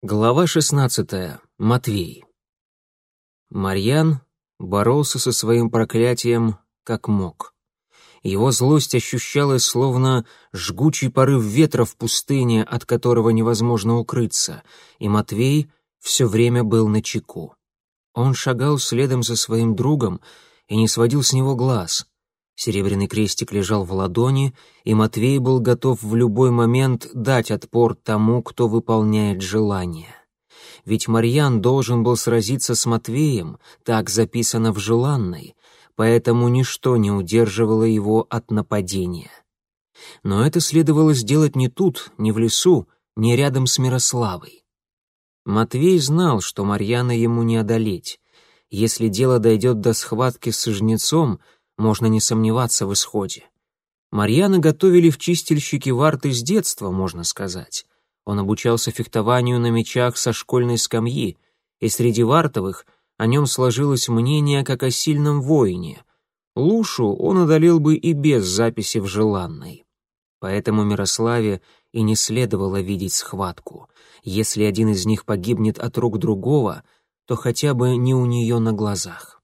Глава 16. Матвей. Марьян боролся со своим проклятием как мог. Его злость ощущалась словно жгучий порыв ветра в пустыне, от которого невозможно укрыться, и Матвей все время был на чеку. Он шагал следом за своим другом и не сводил с него глаз. Серебряный крестик лежал в ладони, и Матвей был готов в любой момент дать отпор тому, кто выполняет желание. Ведь Марьян должен был сразиться с Матвеем, так записано в желанной, поэтому ничто не удерживало его от нападения. Но это следовало сделать не тут, не в лесу, не рядом с Мирославой. Матвей знал, что Марьяна ему не одолеть. Если дело дойдет до схватки с жнецом — можно не сомневаться в исходе. Марьяна готовили в чистильщике варты с детства, можно сказать. Он обучался фехтованию на мечах со школьной скамьи, и среди вартовых о нем сложилось мнение как о сильном воине. Лушу он одолел бы и без записи в желанной. Поэтому Мирославе и не следовало видеть схватку. Если один из них погибнет от рук другого, то хотя бы не у нее на глазах.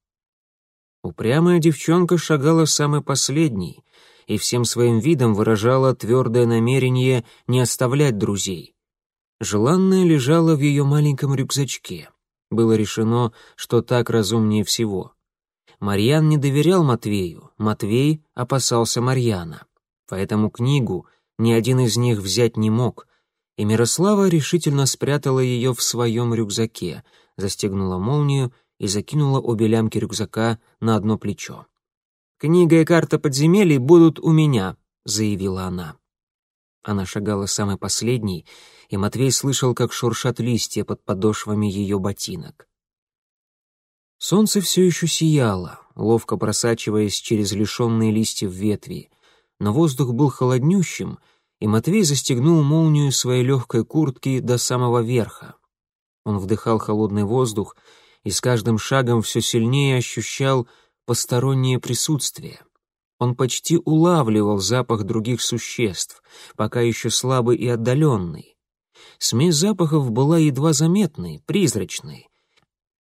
Упрямая девчонка шагала самой последней и всем своим видом выражала твердое намерение не оставлять друзей. Желанное лежало в ее маленьком рюкзачке. Было решено, что так разумнее всего. Марьян не доверял Матвею, Матвей опасался Марьяна. Поэтому книгу ни один из них взять не мог, и Мирослава решительно спрятала ее в своем рюкзаке, застегнула молнию и закинула обе лямки рюкзака на одно плечо. «Книга и карта подземелий будут у меня», — заявила она. Она шагала самой последней, и Матвей слышал, как шуршат листья под подошвами ее ботинок. Солнце все еще сияло, ловко просачиваясь через лишенные листьев ветви, но воздух был холоднющим, и Матвей застегнул молнию своей легкой куртки до самого верха. Он вдыхал холодный воздух и с каждым шагом все сильнее ощущал постороннее присутствие. Он почти улавливал запах других существ, пока еще слабый и отдаленный. Смесь запахов была едва заметной, призрачной,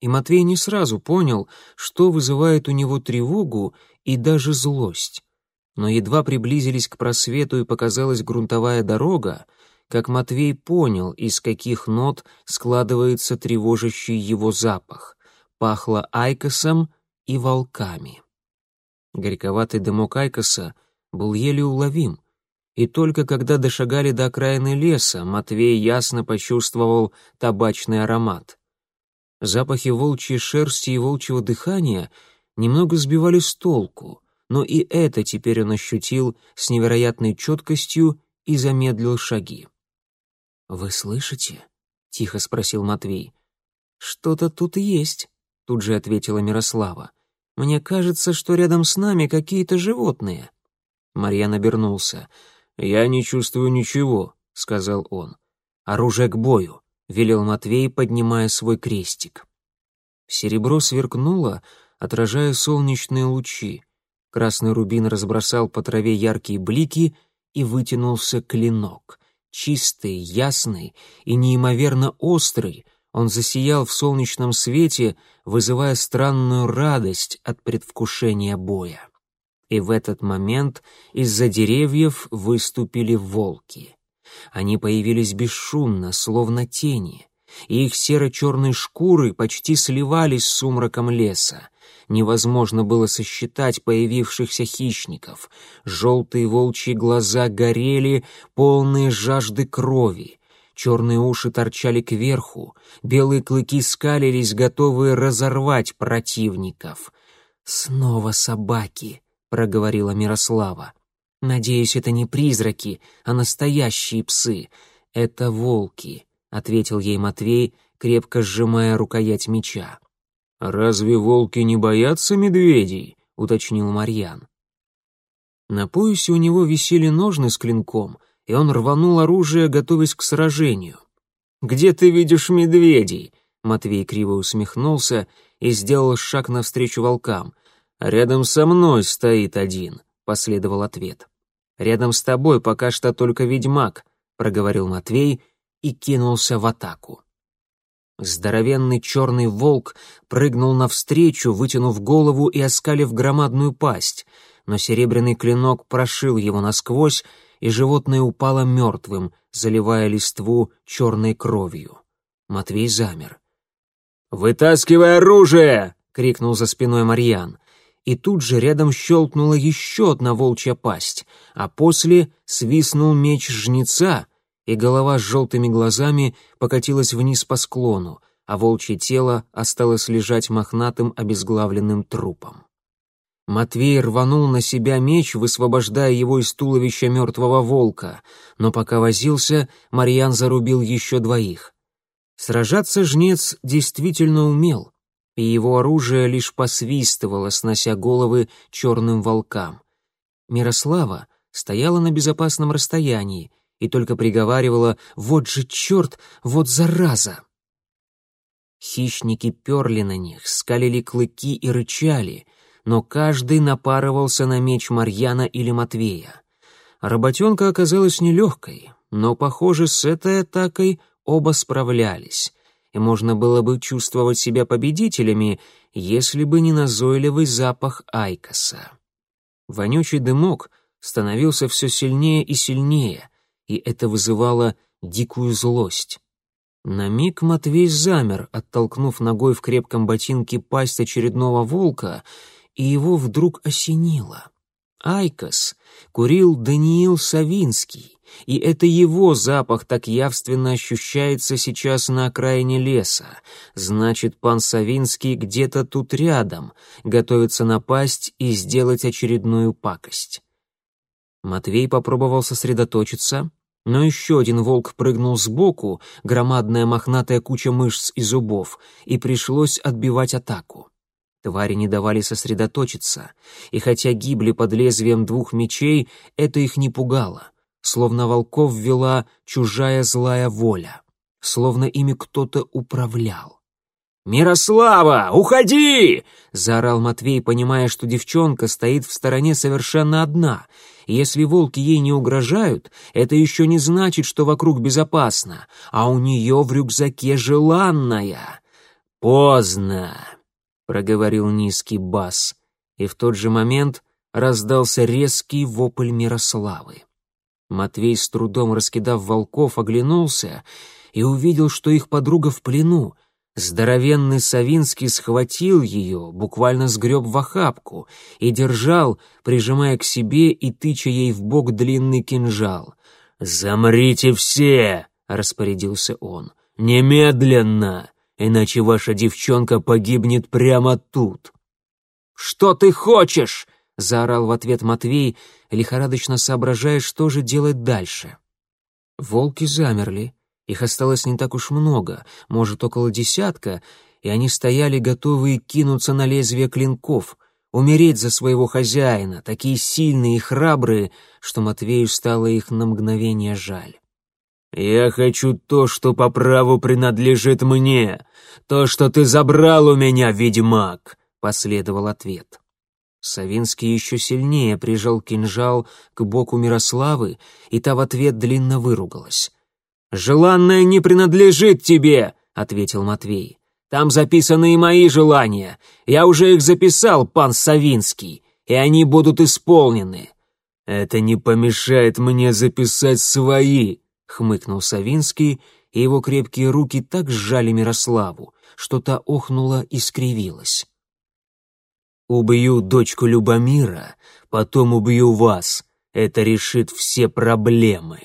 и Матвей не сразу понял, что вызывает у него тревогу и даже злость. Но едва приблизились к просвету и показалась грунтовая дорога, как Матвей понял, из каких нот складывается тревожащий его запах. Пахло айкосом и волками. Горьковатый дымок айкоса был еле уловим, и только когда дошагали до окраины леса, Матвей ясно почувствовал табачный аромат. Запахи волчьей шерсти и волчьего дыхания немного сбивали с толку, но и это теперь он ощутил с невероятной четкостью и замедлил шаги. «Вы слышите?» — тихо спросил Матвей. «Что-то тут есть», — тут же ответила Мирослава. «Мне кажется, что рядом с нами какие-то животные». Марьян обернулся. «Я не чувствую ничего», — сказал он. «Оружие к бою», — велел Матвей, поднимая свой крестик. Серебро сверкнуло, отражая солнечные лучи. Красный рубин разбросал по траве яркие блики, и вытянулся клинок. Чистый, ясный и неимоверно острый, он засиял в солнечном свете, вызывая странную радость от предвкушения боя. И в этот момент из-за деревьев выступили волки. Они появились бесшумно, словно тени, и их серо-черные шкуры почти сливались с сумраком леса. Невозможно было сосчитать появившихся хищников. Желтые волчьи глаза горели, полные жажды крови. Черные уши торчали кверху, белые клыки скалились, готовые разорвать противников. «Снова собаки», — проговорила Мирослава. «Надеюсь, это не призраки, а настоящие псы. Это волки», — ответил ей Матвей, крепко сжимая рукоять меча. «Разве волки не боятся медведей?» — уточнил Марьян. На поясе у него висели ножны с клинком, и он рванул оружие, готовясь к сражению. «Где ты видишь медведей?» Матвей криво усмехнулся и сделал шаг навстречу волкам. «Рядом со мной стоит один», — последовал ответ. «Рядом с тобой пока что только ведьмак», — проговорил Матвей и кинулся в атаку. Здоровенный черный волк прыгнул навстречу, вытянув голову и оскалив громадную пасть, но серебряный клинок прошил его насквозь, и животное упало мертвым, заливая листву черной кровью. Матвей замер. «Вытаскивай оружие!» — крикнул за спиной Марьян. И тут же рядом щелкнула еще одна волчья пасть, а после свистнул меч жнеца, и голова с желтыми глазами покатилась вниз по склону, а волчье тело осталось лежать мохнатым обезглавленным трупом. Матвей рванул на себя меч, высвобождая его из туловища мертвого волка, но пока возился, Марьян зарубил еще двоих. Сражаться жнец действительно умел, и его оружие лишь посвистывало, снося головы черным волкам. Мирослава стояла на безопасном расстоянии и только приговаривала «Вот же черт, вот зараза!». Хищники перли на них, скалили клыки и рычали, но каждый напарывался на меч Марьяна или Матвея. Работенка оказалась нелегкой, но, похоже, с этой атакой оба справлялись, и можно было бы чувствовать себя победителями, если бы не назойливый запах Айкоса. Вонючий дымок становился все сильнее и сильнее, и это вызывало дикую злость. На миг Матвей замер, оттолкнув ногой в крепком ботинке пасть очередного волка, и его вдруг осенило. IQOS курил Даниил Савинский, и это его запах так явственно ощущается сейчас на окраине леса. Значит, пан Савинский где-то тут рядом, готовится напасть и сделать очередную пакость. Матвей попробовал сосредоточиться, но еще один волк прыгнул сбоку, громадная мохнатая куча мышц и зубов, и пришлось отбивать атаку. Твари не давали сосредоточиться, и хотя гибли под лезвием двух мечей, это их не пугало, словно волков вела чужая злая воля, словно ими кто-то управлял. «Мирослава, уходи!» — заорал Матвей, понимая, что девчонка стоит в стороне совершенно одна, если волки ей не угрожают, это еще не значит, что вокруг безопасно, а у нее в рюкзаке желанная. «Поздно!» — проговорил низкий бас, и в тот же момент раздался резкий вопль Мирославы. Матвей, с трудом раскидав волков, оглянулся и увидел, что их подруга в плену. Здоровенный Савинский схватил ее, буквально сгреб в охапку и держал, прижимая к себе и тыча ей в бок длинный кинжал. «Замрите все!» — распорядился он. «Немедленно! Иначе ваша девчонка погибнет прямо тут». «Что ты хочешь?» — заорал в ответ Матвей, лихорадочно соображая, что же делать дальше. Волки замерли. Их осталось не так уж много, может, около десятка, и они стояли готовые кинуться на лезвие клинков, умереть за своего хозяина, такие сильные и храбрые, что Матвею стало их на мгновение жаль. «Я хочу то, что по праву принадлежит мне, то, что ты забрал у меня, ведьмак», — последовал ответ. Савинский еще сильнее прижал кинжал к боку Мирославы, и та в ответ длинно выругалась. «Желанное не принадлежит тебе», — ответил Матвей. «Там записаны и мои желания. Я уже их записал, пан Савинский, и они будут исполнены». «Это не помешает мне записать свои», — хмыкнул Савинский, и его крепкие руки так сжали Мирославу, что та охнула и скривилась. «Убью дочку Любомира, потом убью вас. Это решит все проблемы».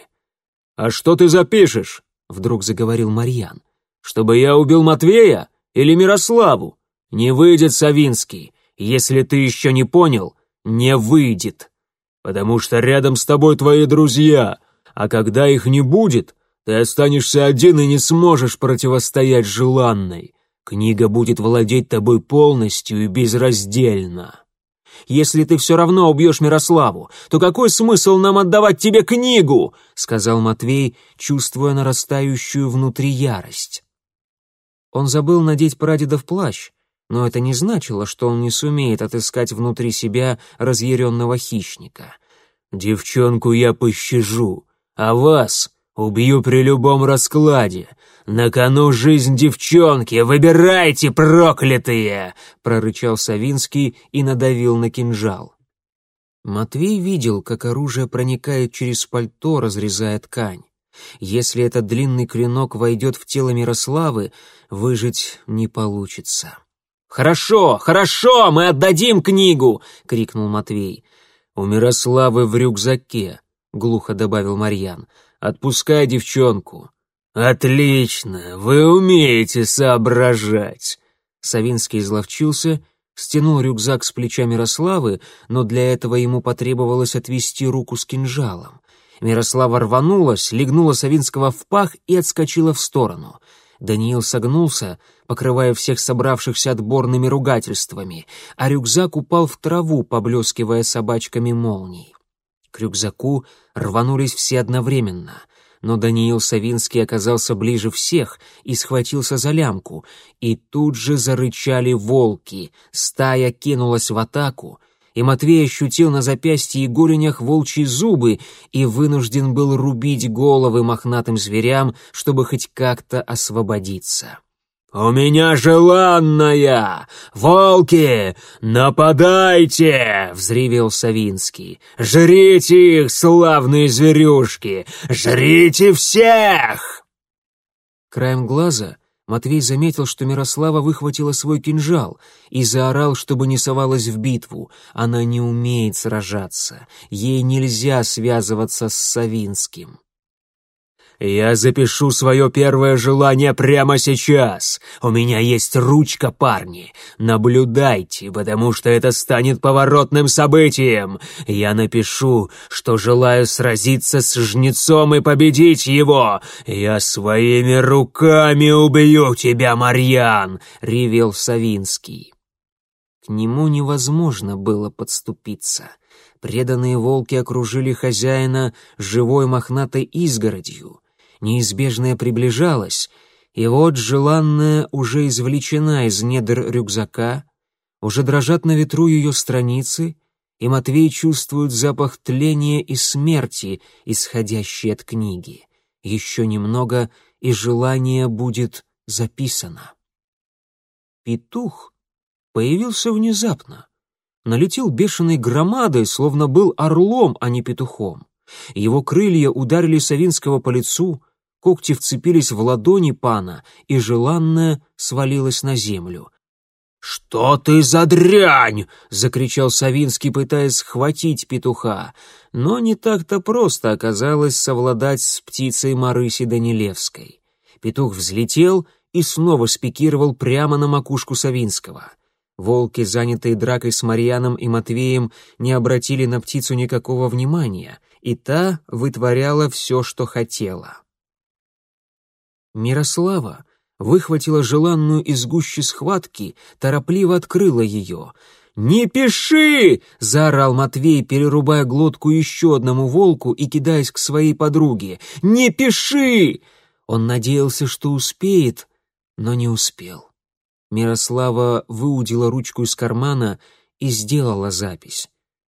«А что ты запишешь?» — вдруг заговорил Марьян. «Чтобы я убил Матвея или Мирославу? Не выйдет, Савинский. Если ты еще не понял, не выйдет. Потому что рядом с тобой твои друзья, а когда их не будет, ты останешься один и не сможешь противостоять желанной. Книга будет владеть тобой полностью и безраздельно. Если ты все равно убьешь Мирославу, то какой смысл нам отдавать тебе книгу?» — сказал Матвей, чувствуя нарастающую внутри ярость. Он забыл надеть прадедов плащ, но это не значило, что он не сумеет отыскать внутри себя разъяренного хищника. «Девчонку я пощажу, а вас убью при любом раскладе. «На кону жизнь девчонки! Выбирайте, проклятые!» — прорычал Савинский и надавил на кинжал. Матвей видел, как оружие проникает через пальто, разрезая ткань. Если этот длинный клинок войдет в тело Мирославы, выжить не получится. «Хорошо, хорошо, мы отдадим книгу!» — крикнул Матвей. «У Мирославы в рюкзаке», — глухо добавил Марьян. «Отпускай девчонку». «Отлично, вы умеете соображать!» Савинский изловчился, стянул рюкзак с плеча Мирославы, но для этого ему потребовалось отвести руку с кинжалом. Мирослава рванулась, легнула Савинского в пах и отскочила в сторону. Даниил согнулся, покрывая всех собравшихся отборными ругательствами, а рюкзак упал в траву, поблескивая собачками молний. К рюкзаку рванулись все одновременно, но Даниил Савинский оказался ближе всех и схватился за лямку, и тут же зарычали волки, стая кинулась в атаку, и Матвей ощутил на запястье и голенях волчьи зубы и вынужден был рубить головы мохнатым зверям, чтобы хоть как-то освободиться. «У меня желанная! Волки, нападайте!» — взревел Савинский. «Жрите их, славные зверюшки! Жрите всех!» Краем глаза Матвей заметил, что Мирослава выхватила свой кинжал и заорал, чтобы не совалась в битву. Она не умеет сражаться, ей нельзя связываться с Савинским. «Я запишу свое первое желание прямо сейчас. У меня есть ручка, парни. Наблюдайте, потому что это станет поворотным событием. Я напишу, что желаю сразиться с жнецом и победить его. Я своими руками убью тебя, Марьян!» — ревел Савинский. К нему невозможно было подступиться. Преданные волки окружили хозяина живой мохнатой изгородью неизбежное приближалось, и вот желанная уже извлечена из недр рюкзака, уже дрожат на ветру ее страницы, и Матвей чувствует запах тления и смерти, исходящий от книги. Еще немного, и желание будет записано. Петух появился внезапно. Налетел бешеной громадой, словно был орлом, а не петухом. Его крылья ударили Савинского по лицу, когти вцепились в ладони пана, и желанное свалилось на землю. «Что ты за дрянь!» — закричал Савинский, пытаясь схватить петуха. Но не так-то просто оказалось совладать с птицей Марыси Данилевской. Петух взлетел и снова спикировал прямо на макушку Савинского. Волки, занятые дракой с Марьяном и Матвеем, не обратили на птицу никакого внимания, и та вытворяла все, что хотела. Мирослава выхватила желанную из гущи схватки, торопливо открыла ее. «Не пиши!» — заорал Матвей, перерубая глотку еще одному волку и кидаясь к своей подруге. «Не пиши!» Он надеялся, что успеет, но не успел. Мирослава выудила ручку из кармана и сделала запись.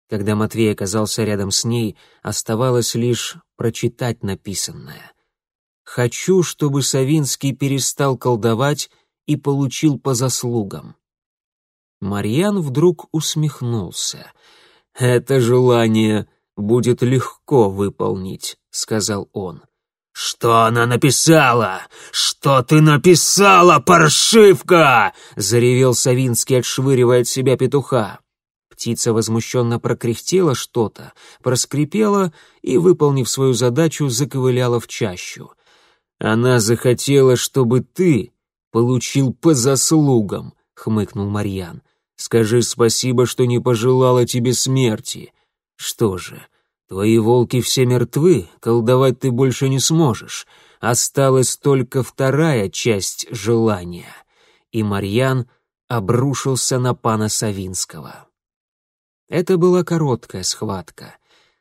Когда Матвей оказался рядом с ней, оставалось лишь прочитать написанное — Хочу, чтобы Савинский перестал колдовать и получил по заслугам. Марьян вдруг усмехнулся. «Это желание будет легко выполнить», — сказал он. «Что она написала? Что ты написала, паршивка?» — заревел Савинский, отшвыривая от себя петуха. Птица возмущенно прокряхтела что-то, проскрипела и, выполнив свою задачу, заковыляла в чащу. «Она захотела, чтобы ты получил по заслугам», — хмыкнул Марьян. «Скажи спасибо, что не пожелала тебе смерти. Что же, твои волки все мертвы, колдовать ты больше не сможешь. Осталась только вторая часть желания». И Марьян обрушился на пана Савинского. Это была короткая схватка.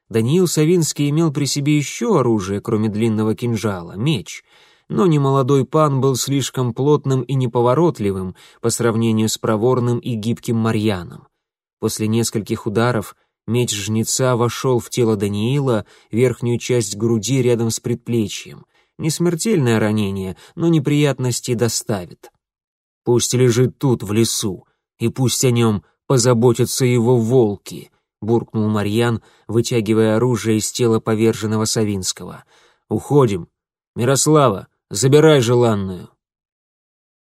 Даниил Савинский имел при себе еще оружие, кроме длинного кинжала — меч. Но немолодой пан был слишком плотным и неповоротливым по сравнению с проворным и гибким Марьяном. После нескольких ударов меч жнеца вошел в тело Даниила, верхнюю часть груди рядом с предплечьем. Не смертельное ранение, но неприятности доставит. Пусть лежит тут, в лесу, и пусть о нем позаботятся его волки», — буркнул Марьян, вытягивая оружие из тела поверженного Савинского. «Уходим. Мирослава, забирай желанную».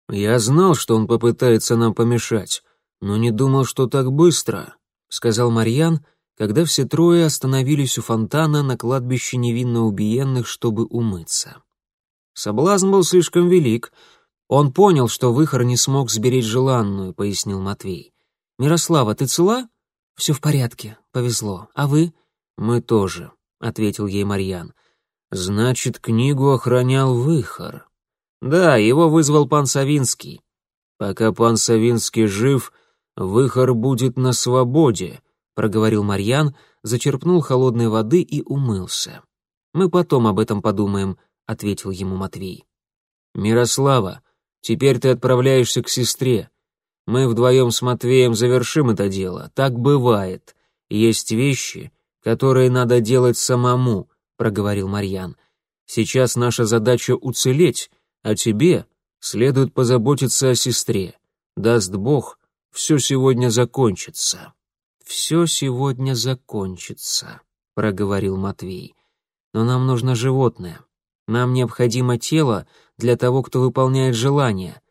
«Я знал, что он попытается нам помешать, но не думал, что так быстро», — сказал Марьян, когда все трое остановились у фонтана на кладбище невинно убиенных, чтобы умыться. Соблазн был слишком велик. Он понял, что Выхор не смог сберечь желанную, пояснил Матвей. «Мирослава, ты цела?» «Все в порядке, повезло. А вы?» «Мы тоже», — ответил ей Марьян. «Значит, книгу охранял Выхор». «Да, его вызвал пан Савинский». «Пока пан Савинский жив, Выхор будет на свободе», — проговорил Марьян, зачерпнул холодной воды и умылся. «Мы потом об этом подумаем», — ответил ему Матвей. «Мирослава, теперь ты отправляешься к сестре. Мы вдвоем с Матвеем завершим это дело. Так бывает. Есть вещи, которые надо делать самому», — проговорил Марьян. «Сейчас наша задача уцелеть, а тебе следует позаботиться о сестре. Даст Бог, все сегодня закончится» все сегодня закончится», — проговорил Матвей. «Но нам нужно животное. Нам необходимо тело для того, кто выполняет желание».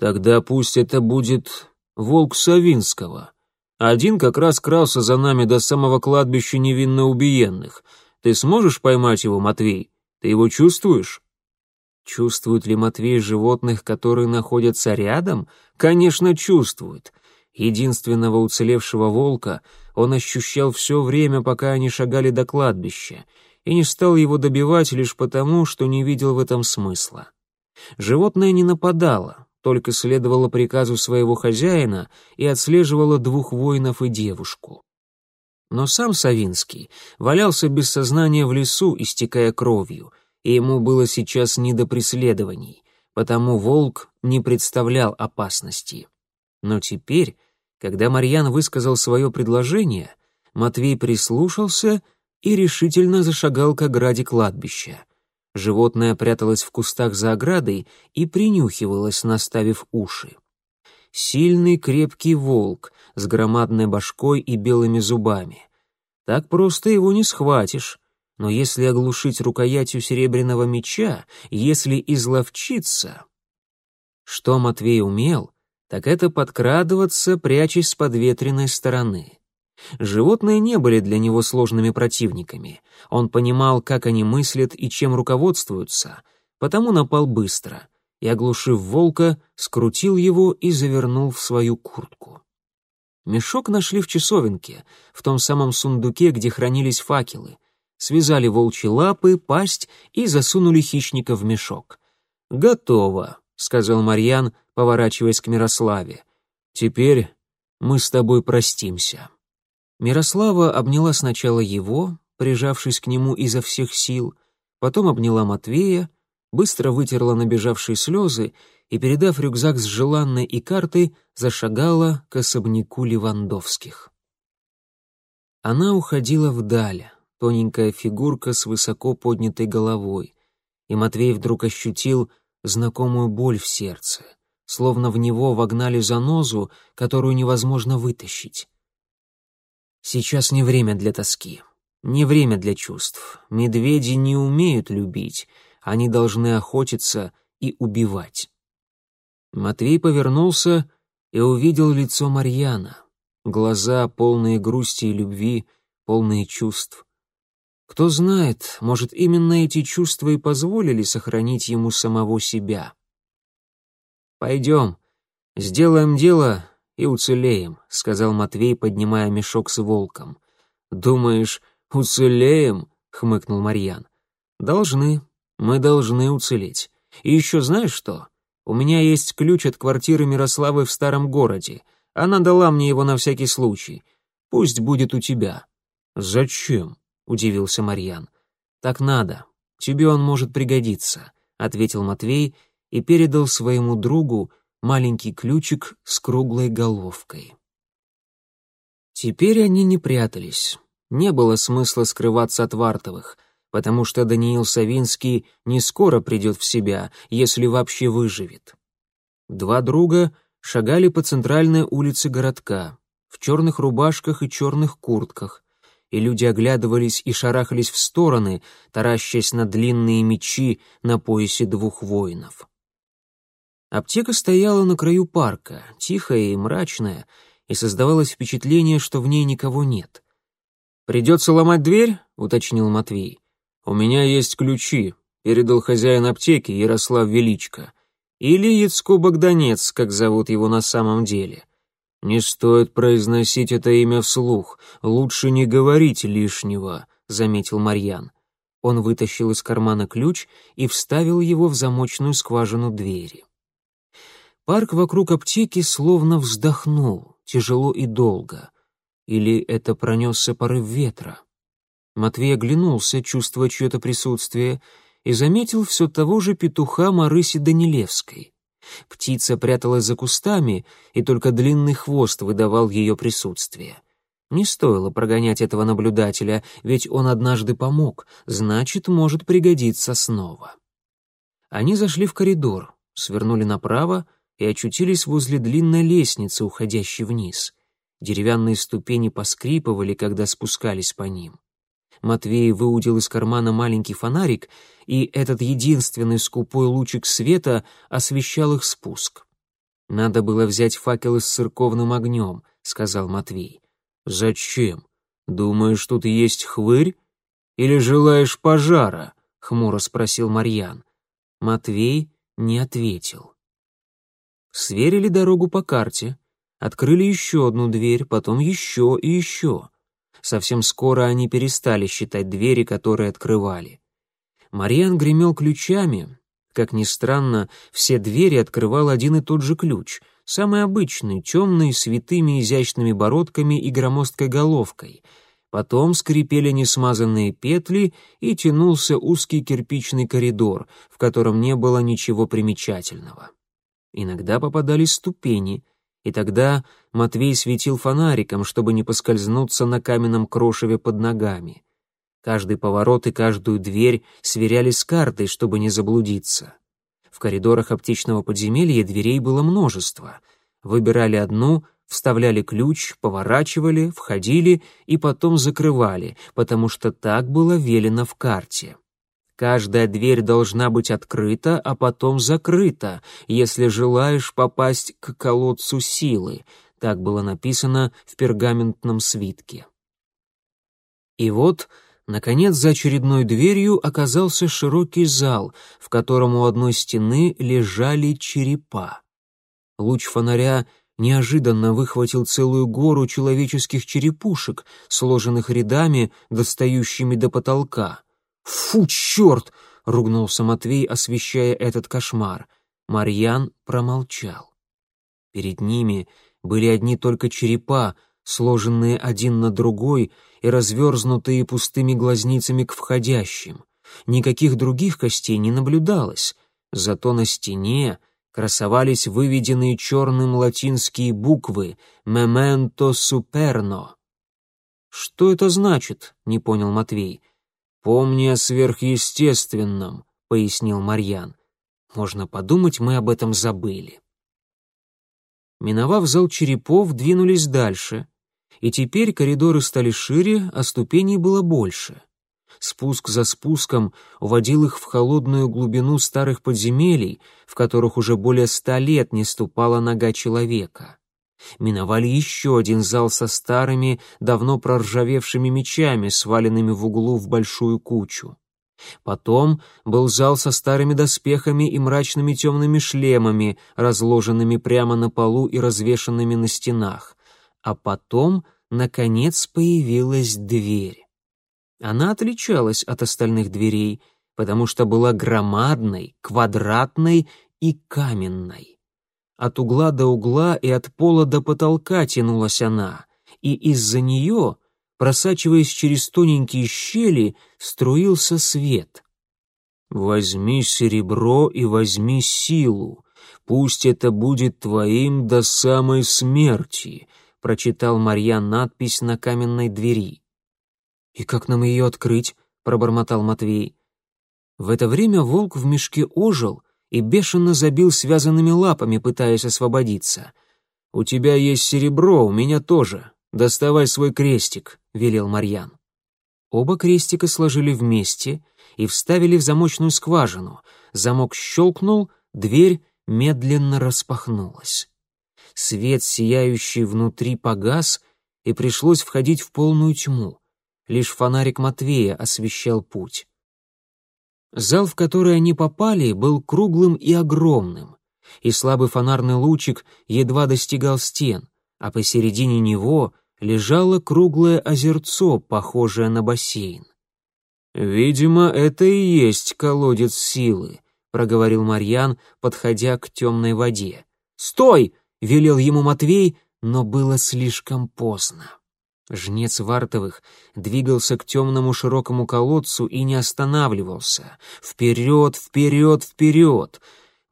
«Тогда пусть это будет волк Савинского. Один как раз крался за нами до самого кладбища невинно убиенных. Ты сможешь поймать его, Матвей? Ты его чувствуешь?» Чувствует ли Матвей животных, которые находятся рядом? Конечно, чувствует. Единственного уцелевшего волка он ощущал все время, пока они шагали до кладбища, и не стал его добивать лишь потому, что не видел в этом смысла. Животное не нападало, только следовало приказу своего хозяина и отслеживало двух воинов и девушку. Но сам Савинский валялся без сознания в лесу, истекая кровью, и ему было сейчас не до преследований, потому волк не представлял опасности. Но теперь, когда Марьян высказал свое предложение, Матвей прислушался и решительно зашагал к ограде кладбища. Животное пряталось в кустах за оградой и принюхивалось, наставив уши. Сильный крепкий волк с громадной башкой и белыми зубами. Так просто его не схватишь. Но если оглушить рукоятью серебряного меча, если изловчиться... Что Матвей умел, так это подкрадываться, прячась с подветренной стороны. Животные не были для него сложными противниками. Он понимал, как они мыслят и чем руководствуются, потому напал быстро и, оглушив волка, скрутил его и завернул в свою куртку. Мешок нашли в часовенке, в том самом сундуке, где хранились факелы. Связали волчьи лапы, пасть и засунули хищника в мешок. «Готово», — сказал Марьян, поворачиваясь к Мирославе. «Теперь мы с тобой простимся». Мирослава обняла сначала его, прижавшись к нему изо всех сил, потом обняла Матвея, быстро вытерла набежавшие слезы и, передав рюкзак с желанной и картой, зашагала к особняку Левандовских. Она уходила вдаль, тоненькая фигурка с высоко поднятой головой, и Матвей вдруг ощутил знакомую боль в сердце — словно в него вогнали занозу, которую невозможно вытащить. Сейчас не время для тоски, не время для чувств. Медведи не умеют любить, они должны охотиться и убивать. Матвей повернулся и увидел лицо Марьяна, глаза полные грусти и любви, полные чувств. Кто знает, может, именно эти чувства и позволили сохранить ему самого себя. «Пойдем, сделаем дело и уцелеем», — сказал Матвей, поднимая мешок с волком. «Думаешь, уцелеем?» — хмыкнул Марьян. «Должны, мы должны уцелеть. И еще знаешь что? У меня есть ключ от квартиры Мирославы в старом городе. Она дала мне его на всякий случай. Пусть будет у тебя». «Зачем?» — удивился Марьян. «Так надо. Тебе он может пригодиться», — ответил Матвей и передал своему другу маленький ключик с круглой головкой. Теперь они не прятались. Не было смысла скрываться от Вартовых. Потому что Даниил Савинский не скоро придет в себя, если вообще выживет. Два друга шагали по центральной улице городка, в черных рубашках и черных куртках, и люди оглядывались и шарахались в стороны, таращась на длинные мечи на поясе двух воинов. Аптека стояла на краю парка, тихая и мрачная, и создавалось впечатление, что в ней никого нет. «Придется ломать дверь?» — уточнил Матвей. «У меня есть ключи», — передал хозяин аптеки Ярослав Величко. Или Яцко Богданец, как зовут его на самом деле. «Не стоит произносить это имя вслух, лучше не говорить лишнего», — заметил Марьян. Он вытащил из кармана ключ и вставил его в замочную скважину двери. Парк вокруг аптеки словно вздохнул, тяжело и долго. Или это пронесся порыв ветра? Матвей оглянулся, чувствуя чье-то присутствие, и заметил все того же петуха Марыси Данилевской. Птица пряталась за кустами, и только длинный хвост выдавал ее присутствие. Не стоило прогонять этого наблюдателя, ведь он однажды помог, значит, может пригодиться снова. Они зашли в коридор, свернули направо и очутились возле длинной лестницы, уходящей вниз. Деревянные ступени поскрипывали, когда спускались по ним. Матвей выудил из кармана маленький фонарик, и этот единственный скупой лучик света освещал их спуск. «Надо было взять факелы с церковным огнем», — сказал Матвей. «Зачем? Думаешь, тут есть хвырь? Или желаешь пожара?» — хмуро спросил Марьян. Матвей не ответил. Сверили дорогу по карте, открыли еще одну дверь, потом еще и еще. Совсем скоро они перестали считать двери, которые открывали. Мариан гремел ключами. Как ни странно, все двери открывал один и тот же ключ, самый обычный, темный, с витыми изящными бородками и громоздкой головкой. Потом скрипели несмазанные петли, и тянулся узкий кирпичный коридор, в котором не было ничего примечательного. Иногда попадались ступени, и тогда Матвей светил фонариком, чтобы не поскользнуться на каменном крошеве под ногами. Каждый поворот и каждую дверь сверяли с картой, чтобы не заблудиться. В коридорах аптечного подземелья дверей было множество. Выбирали одну, вставляли ключ, поворачивали, входили и потом закрывали, потому что так было велено в карте. Каждая дверь должна быть открыта, а потом закрыта, если желаешь попасть к колодцу силы. Так было написано в пергаментном свитке. И вот, наконец, за очередной дверью оказался широкий зал, в котором у одной стены лежали черепа. Луч фонаря неожиданно выхватил целую гору человеческих черепушек, сложенных рядами, достающими до потолка — «Фу, черт!» — ругнулся Матвей, освещая этот кошмар. Марьян промолчал. Перед ними были одни только черепа, сложенные один на другой и разверзнутые пустыми глазницами к входящим. Никаких других костей не наблюдалось, зато на стене красовались выведенные черным латинские буквы «Мементо суперно». «Что это значит?» — не понял Матвей. «Помни о сверхъестественном», — пояснил Марьян. «Можно подумать, мы об этом забыли». Миновав зал черепов, двинулись дальше, и теперь коридоры стали шире, а ступеней было больше. Спуск за спуском уводил их в холодную глубину старых подземелий, в которых уже более ста лет не ступала нога человека миновали еще один зал со старыми, давно проржавевшими мечами, сваленными в углу в большую кучу. Потом был зал со старыми доспехами и мрачными темными шлемами, разложенными прямо на полу и развешанными на стенах. А потом, наконец, появилась дверь. Она отличалась от остальных дверей, потому что была громадной, квадратной и каменной. От угла до угла и от пола до потолка тянулась она, и из-за нее, просачиваясь через тоненькие щели, струился свет. «Возьми серебро и возьми силу, пусть это будет твоим до самой смерти», — прочитал Марьян надпись на каменной двери. «И как нам ее открыть?» — пробормотал Матвей. В это время волк в мешке ожил и бешено забил связанными лапами, пытаясь освободиться. «У тебя есть серебро, у меня тоже. Доставай свой крестик», — велел Марьян. Оба крестика сложили вместе и вставили в замочную скважину. Замок щелкнул, дверь медленно распахнулась. Свет, сияющий внутри, погас, и пришлось входить в полную тьму. Лишь фонарик Матвея освещал путь. Зал, в который они попали, был круглым и огромным, и слабый фонарный лучик едва достигал стен, а посередине него лежало круглое озерцо, похожее на бассейн. «Видимо, это и есть колодец силы», — проговорил Марьян, подходя к темной воде. «Стой!» — велел ему Матвей, но было слишком поздно. Жнец Вартовых двигался к темному широкому колодцу и не останавливался. Вперед, вперед, вперед!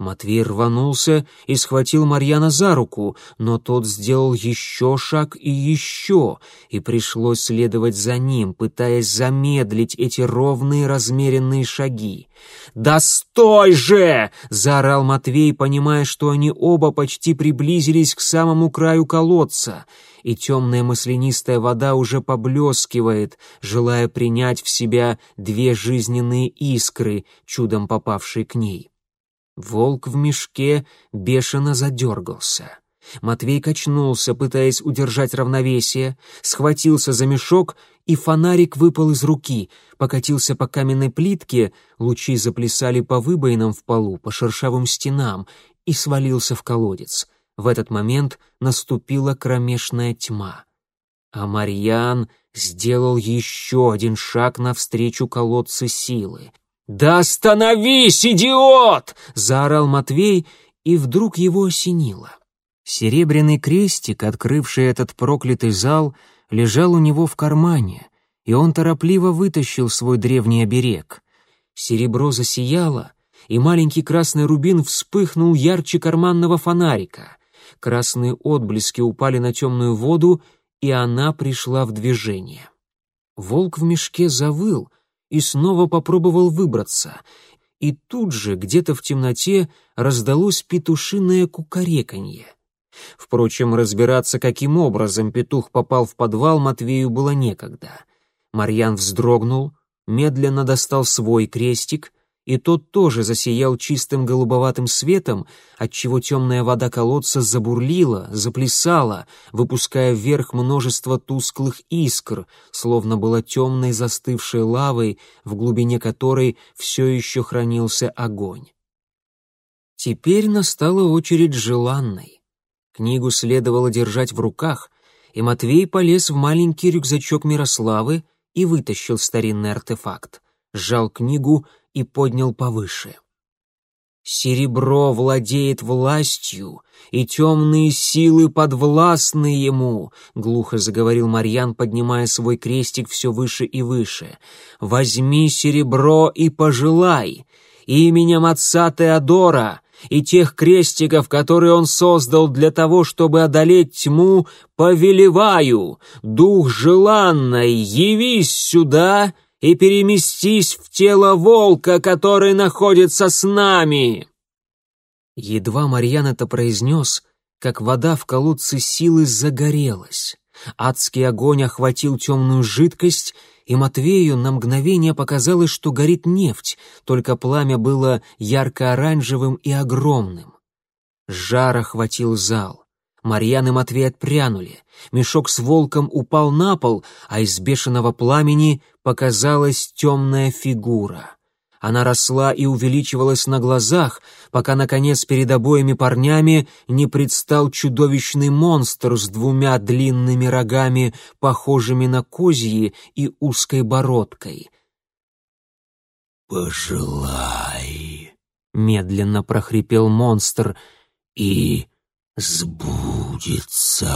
Матвей рванулся и схватил Марьяна за руку, но тот сделал еще шаг и еще, и пришлось следовать за ним, пытаясь замедлить эти ровные размеренные шаги. «Да стой же!» — заорал Матвей, понимая, что они оба почти приблизились к самому краю колодца, и темная маслянистая вода уже поблескивает, желая принять в себя две жизненные искры, чудом попавшие к ней. Волк в мешке бешено задергался. Матвей качнулся, пытаясь удержать равновесие, схватился за мешок, и фонарик выпал из руки, покатился по каменной плитке, лучи заплясали по выбоинам в полу, по шершавым стенам, и свалился в колодец. В этот момент наступила кромешная тьма. А Марьян сделал еще один шаг навстречу колодцу силы — «Да остановись, идиот!» — заорал Матвей, и вдруг его осенило. Серебряный крестик, открывший этот проклятый зал, лежал у него в кармане, и он торопливо вытащил свой древний оберег. Серебро засияло, и маленький красный рубин вспыхнул ярче карманного фонарика. Красные отблески упали на темную воду, и она пришла в движение. Волк в мешке завыл — и снова попробовал выбраться. И тут же, где-то в темноте, раздалось петушиное кукареканье. Впрочем, разбираться, каким образом петух попал в подвал, Матвею было некогда. Марьян вздрогнул, медленно достал свой крестик и тот тоже засиял чистым голубоватым светом, отчего темная вода колодца забурлила, заплясала, выпуская вверх множество тусклых искр, словно была темной застывшей лавой, в глубине которой все еще хранился огонь. Теперь настала очередь желанной. Книгу следовало держать в руках, и Матвей полез в маленький рюкзачок Мирославы и вытащил старинный артефакт, сжал книгу и поднял повыше. «Серебро владеет властью, и темные силы подвластны ему», — глухо заговорил Марьян, поднимая свой крестик все выше и выше. «Возьми серебро и пожелай, именем отца Теодора, и тех крестиков, которые он создал для того, чтобы одолеть тьму, повелеваю, дух желанный, явись сюда и переместись в тело волка, который находится с нами!» Едва Марьян это произнес, как вода в колодце силы загорелась. Адский огонь охватил темную жидкость, и Матвею на мгновение показалось, что горит нефть, только пламя было ярко-оранжевым и огромным. Жар охватил зал. Марьян и Матвей отпрянули. Мешок с волком упал на пол, а из бешеного пламени показалась темная фигура. Она росла и увеличивалась на глазах, пока, наконец, перед обоими парнями не предстал чудовищный монстр с двумя длинными рогами, похожими на козьи и узкой бородкой. «Пожелай», — медленно прохрипел монстр, — «и сбудется».